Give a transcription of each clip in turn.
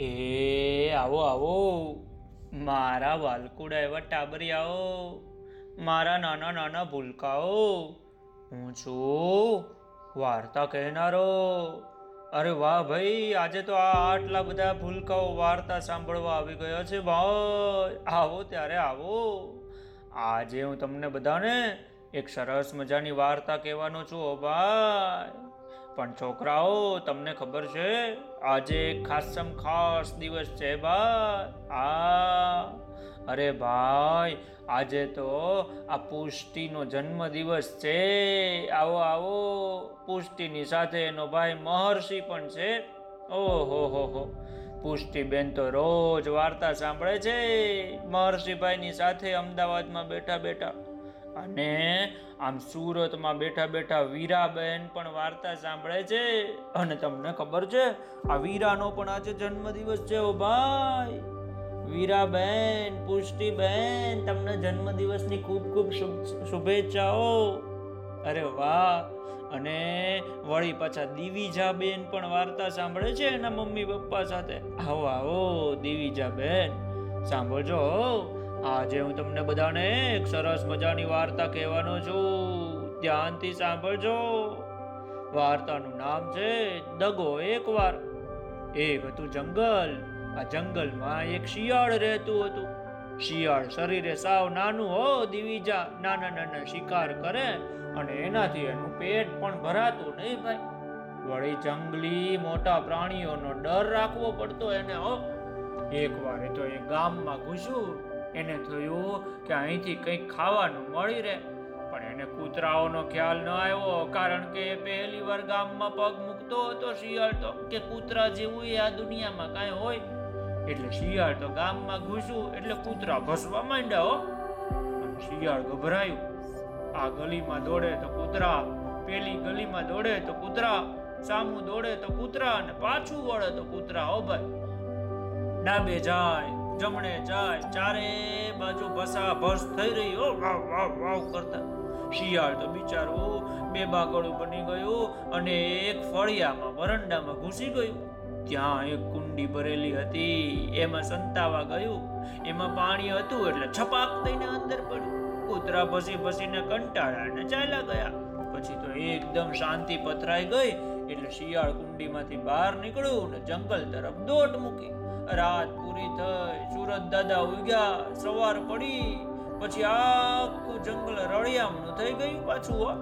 એ, આવો આવો. મારા વાલકુડા એવા ટાબરિયાઓ. મારા નાના નાના ભૂલકાઓ. હું છું વાર્તા કહેનારો. અરે વાહ ભાઈ, આજે તો આ આટલા બધા ભૂલકાઓ વાર્તા સાંભળવા આવી ગયા છે ભાઈ. આવો ત્યારે આવો. આજે હું તમને બધાને એક સરસ મજાની વાર્તા કહેવાનો છું ભાઈ. પણ છોકરાઓ, તમને ખબર છે, આજે ખાસમ ખાસ દિવસ છે ભાઈ. આ, અરે ભાઈ, આજે તો આ પુષ્ટિનો જન્મ દિવસ છે. આવો આવો, પુષ્ટિની સાથે એનો ભાઈ મહર્ષિ પણ છે. ઓહો, હો હો. પુષ્ટિબેન તો રોજ વાર્તા સાંભળે છે. મહર્ષિભાઈની સાથે અમદાવાદમાં બેઠા બેઠા અને આમ સુરતમાં બેઠા બેઠા વીરાબેન પણ વાર્તા સાંભળે છે. અને તમને ખબર છે, આ વીરાનો પણ આજે જન્મદિવસ છે ઓ ભાઈ. વીરાબેન, પુષ્ટિબેન, તમને જન્મદિવસની ખૂબ ખૂબ શુભ- શુભેચ્છાઓ. અરે વાહ. અને વળી પાછા દિવિજાબેન પણ વાર્તા સાંભળે છે એના મમ્મી પપ્પા સાથે. આવો આવો, દિવિજાબેન. સાંભળજો હો. આજે હું તમને બધાને એક સરસ મજાની વાર્તા કહેવાનો છું. ધ્યાનથી સાંભળજો. વાર્તાનું નામ છે દગો એકવાર. એક હતું જંગલ, આ જંગલમાં એક શિયાળ રહેતું હતું. શિયાળ શરીરે સાવ નાનું હો દિવીજા નાના નાના શિકાર કરે અને એનાથી એનું પેટ પણ ભરાતું નહીં ભાઈ. વળી જંગલી મોટા પ્રાણીઓનો ડર રાખવો પડતો એને હો. એકવાર એ તો એ ગામમાં ઘૂસ્યું. એને થયું કે અહીંથી કંઈક ખાવાનું મળી રહે. પણ એને કૂતરાઓનો ખ્યાલ ન આવ્યો, કારણ કે એ પહેલી વાર ગામમાં પગ મૂકતો હતો શિયાળ તો, કે કૂતરા જેવું એ આ દુનિયામાં કાંઈ હોય. એટલે શિયાળ તો ગામમાં ઘૂસ્યું, એટલે કૂતરા ભસવા માંડ્યા હો. શિયાળ ગભરાયું. આ ગલીમાં દોડે તો કૂતરા, પેલી ગલીમાં દોડે તો કૂતરા, સામું દોડે તો કૂતરા, અને પાછું વળે તો કૂતરા, હો ભાઈ. ડાબે જાય જમણે જાય, ચારે બાજુ ભસા ભસ થઈ રહી, હો, વાવ વાવ વાવ કરતા. શિયાળ તો બિચારું બે બાગડું બની ગયું અને એક ફળિયામાં, વરંડામાં ઘૂસી ગયું. ત્યાં એક કુંડી ભરેલી હતી, એમાં સંતાવા ગયું. એમાં પાણી હતું એટલે છપાક થઈને અંદર પડ્યું. કૂતરા ભસી ભસીને કંટાળાને અને ચાલ્યા ગયા. પછી તો એકદમ શાંતિ પથરાઈ ગઈ, એટલે શિયાળ કુંડીમાંથી બહાર નીકળ્યું ને જંગલ તરફ દોટ મૂકી. રાત પૂરી થઈ, સુરત દાદા ઉગ્યા સવાર પડી, પછી આખું જંગલ રળિયામણું થઈ ગયું પાછું, હો.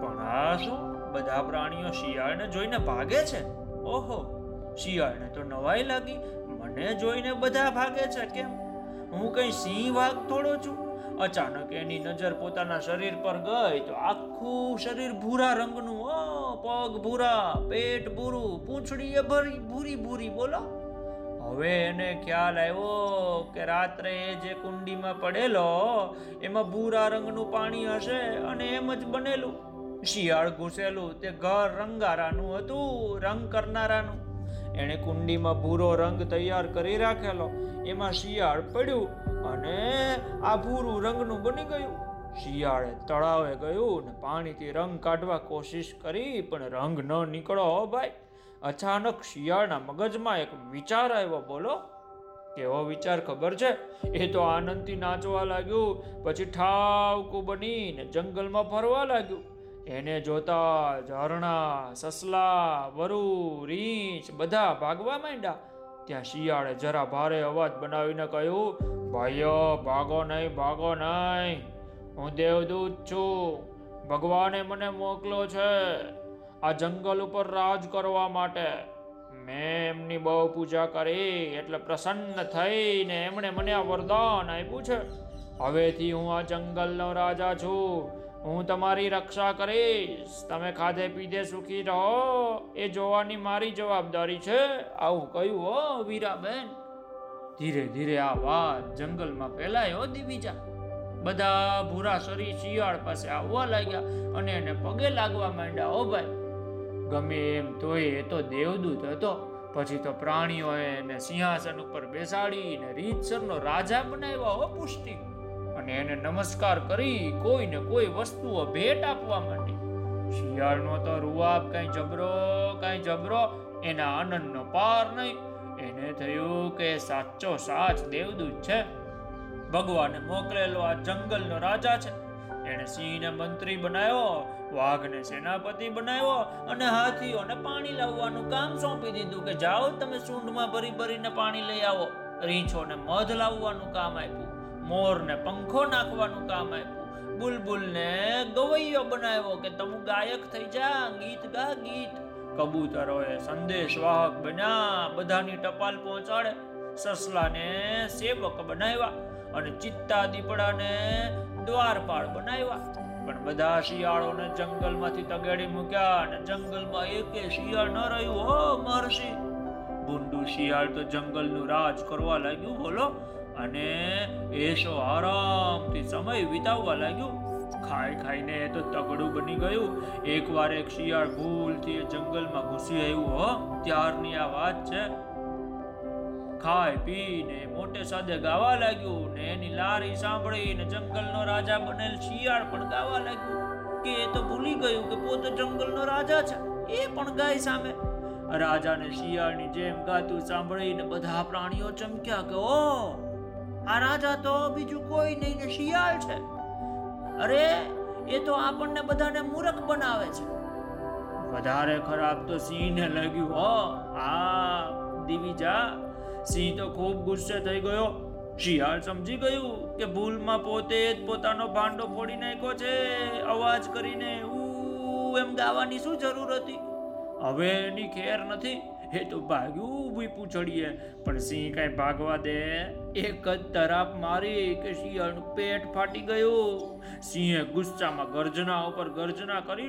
પણ આ શું? બધા પ્રાણીઓ શિયાળને જોઈને ભાગે છે? ઓહો, શિયાળને તો નવાઈ લાગી. મને જોઈને બધા ભાગે છે, કેમ? હું કઈ સિંહ વાઘ થોડો છું? અચાનક એની નજર પોતાના શરીર પર ગઈ તો આખું શરીર ભૂરા રંગનું પગ ભૂરા, પેટ ભૂરું પૂંછડી એ ભરી, ભૂરી ભૂરી, બોલો. હવે એને ખ્યાલ આવ્યો કે રાત્રે એ જે કુંડીમાં પડેલો, એમાં ભૂરા રંગનું પાણી હશે અને એમ જ બનેલું. શિયાળ ઘૂસેલું, તે ઘર રંગારાનું હતું, રંગ કરનારાનું. એણે કુંડીમાં ભૂરો રંગ તૈયાર કરી રાખેલો. એમાં શિયાળ પડ્યું અને આ ભૂરું રંગનું બની ગયું. શિયાળે તળાવે ગયું ને પાણીથી રંગ કાઢવા કોશિશ કરી, પણ રંગ ન નીકળો ભાઈ. અચાનક શિયાળના મગજમાં એક વિચાર આવ્યો, બોલો, કેવો વિચાર ખબર છે? એ તો આનંદથી નાચવા લાગ્યું, પછી ઠાવકું બનીને જંગલમાં ફરવા લાગ્યું. એને જોતા ઝરણા, સસલા, વરુ, રીંછ બધા ભાગવા માંડ્યા. ત્યાં શિયાળે જરા ભારે અવાજ બનાવીને કહ્યું, ભાઈઓ, ભાગો નહીં ભાગો નહીં. હું દેવદૂત છું. ભગવાને મને મોકલો છે આ જંગલ ઉપર રાજ કરવા માટે. મેં એમની બહુ પૂજા કરી એટલે પ્રસન્ન થઈને એમણે મને આ વરદાન આપ્યું છે. હવેથી હું આ જંગલનો રાજા છું. હું તમારી રક્ષા કરીશ. તમે ખાધે પીધે સુખી રહો. એ જોવાની મારી જવાબદારી છે. આવું કહ્યું, હો, વીરાબેન. ધીરે ધીરે આ વાત જંગલમાં ફેલાયો દિવીજા બધા ભૂરા શરીર શિયાળ પાસે આવવા લાગ્યા અને એને પગે લાગવા માંડ્યા. ઓ ભાઈ, ગમે એમ તોય એ તો દેવદૂત હતો. પછી તો પ્રાણીઓએ એને સિંહાસન ઉપર બેસાડીને રીતસરનો રાજા બનાવ્યો હો પુષ્ટિ. અને એને નમસ્કાર કરી કોઈને કોઈ વસ્તુઓ ભેટ આપવા માંડી. શિયાળનો તો રૂઆબ કાંઈ જબરો કાંઈ જબરો, એના આનંદનો પાર નહીં. એને થયું કે સાચો સાચ દેવદૂત છે. ભગવાને મોકલેલો આ જંગલનો રાજા છે. એણે સિંહને મંત્રી બનાવ્યો, વાઘને સેનાપતિ બનાવ્યો અને હાથીઓને પાણી લાવવાનું કામ સોંપી દીધું કે જાઓ તમે સૂંઢમાં ભરી ભરીને પાણી લઈ આવો. રીંછોને મધ લાવવાનું કામ આપ્યું, મોરને પંખો નાખવાનું કામ આપ્યું, બુલબુલને ગવૈયો બનાવ્યો કે તમે ગાયક થઈ જા, ગીત ગા, ગીત. કબૂતરોએ સંદેશવાહક બન્યા, બધાની ટપાલ પહોંચાડે. સસલાને સેવક બનાવ્યા. અને ચિત્તા દીપડાને દ્વારપાળ બનાવ્યા. પણ બધા શિયાળોને જંગલમાંથી તગેડી મૂક્યા અને જંગલમાં એકે શિયાળ ન રહ્યું. હો, મહર્ષિ! ભૂંડું શિયાળ તો જંગલનું રાજ કરવા લાગ્યું, બોલો. અને એશો આરામથી સમય વિતાવવા લાગ્યું. ખાઈ ખાઈને એ તો તગડું બની ગયું. એકવાર એક શિયાળ ભૂલથી જંગલમાં ઘૂસી આવ્યું, હો. ત્યારની આ વાત છે. ખાઈ પીને મોટે સાદે ગાવા લાગ્યું ને એની લારી સાંભળીને જંગલનો રાજા બનેલ શિયાળ પણ ગાવા લાગ્યું. કે એ તો ભૂલી ગયું કે પોતે જંગલનો રાજા છે. એ પણ ગાય સામે. રાજાને શિયાળની જેમ ગાતું સાંભળીને બધા પ્રાણીઓ ચમક્યા કે, ઓ, આ રાજા તો બીજું કોઈ નહીં ને શિયાળ છે. અરે, એ તો આપણને બધાને મૂરખ બનાવે છે. વધારે ખરાબ તો સિંહને લાગ્યું, હો. આ દિવિજા સિંહ તો ખૂબ ગુસ્સે થઈ ગયો. શિયાળ સમજી ગયું કે ભૂલમાં પોતે જ પોતાનો ભાંડો ફોડી નાખ્યો છે. અવાજ કરીને એમ ગાવાની શું જરૂર હતી? હવે એની ખેર નથી. એ તો ભાગ્યું ઊભી પૂછડીએ. પણ સિંહ કઈ ભાગવા દે. એક જ તરાપ મારી કે શિયાળનું પેટ ફાટી ગયું. સિંહે ગુસ્સામાં ગર્જના ઉપર ગર્જના કરી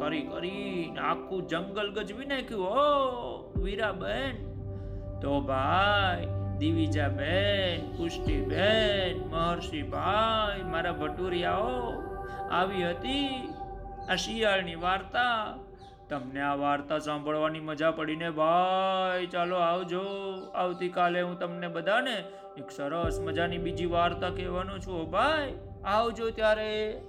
કરી કરી આખું જંગલ ગજવી નાખ્યું. હો વીરાબેન. તો ભાઈ, દિવિજાબેન, પુષ્ટિબેન, મહર્ષિભાઈ, મારા ભટુરિયાઓ, આવી હતી આ શિયાળની વાર્તા. તમને આ વાર્તા સાંભળવાની મજા પડીને ભાઈ, ચાલો આવજો. આવતીકાલે હું તમને બધાને એક સરસ મજાની બીજી વાર્તા કહેવાનો છું. ભાઈ, આવજો ત્યારે.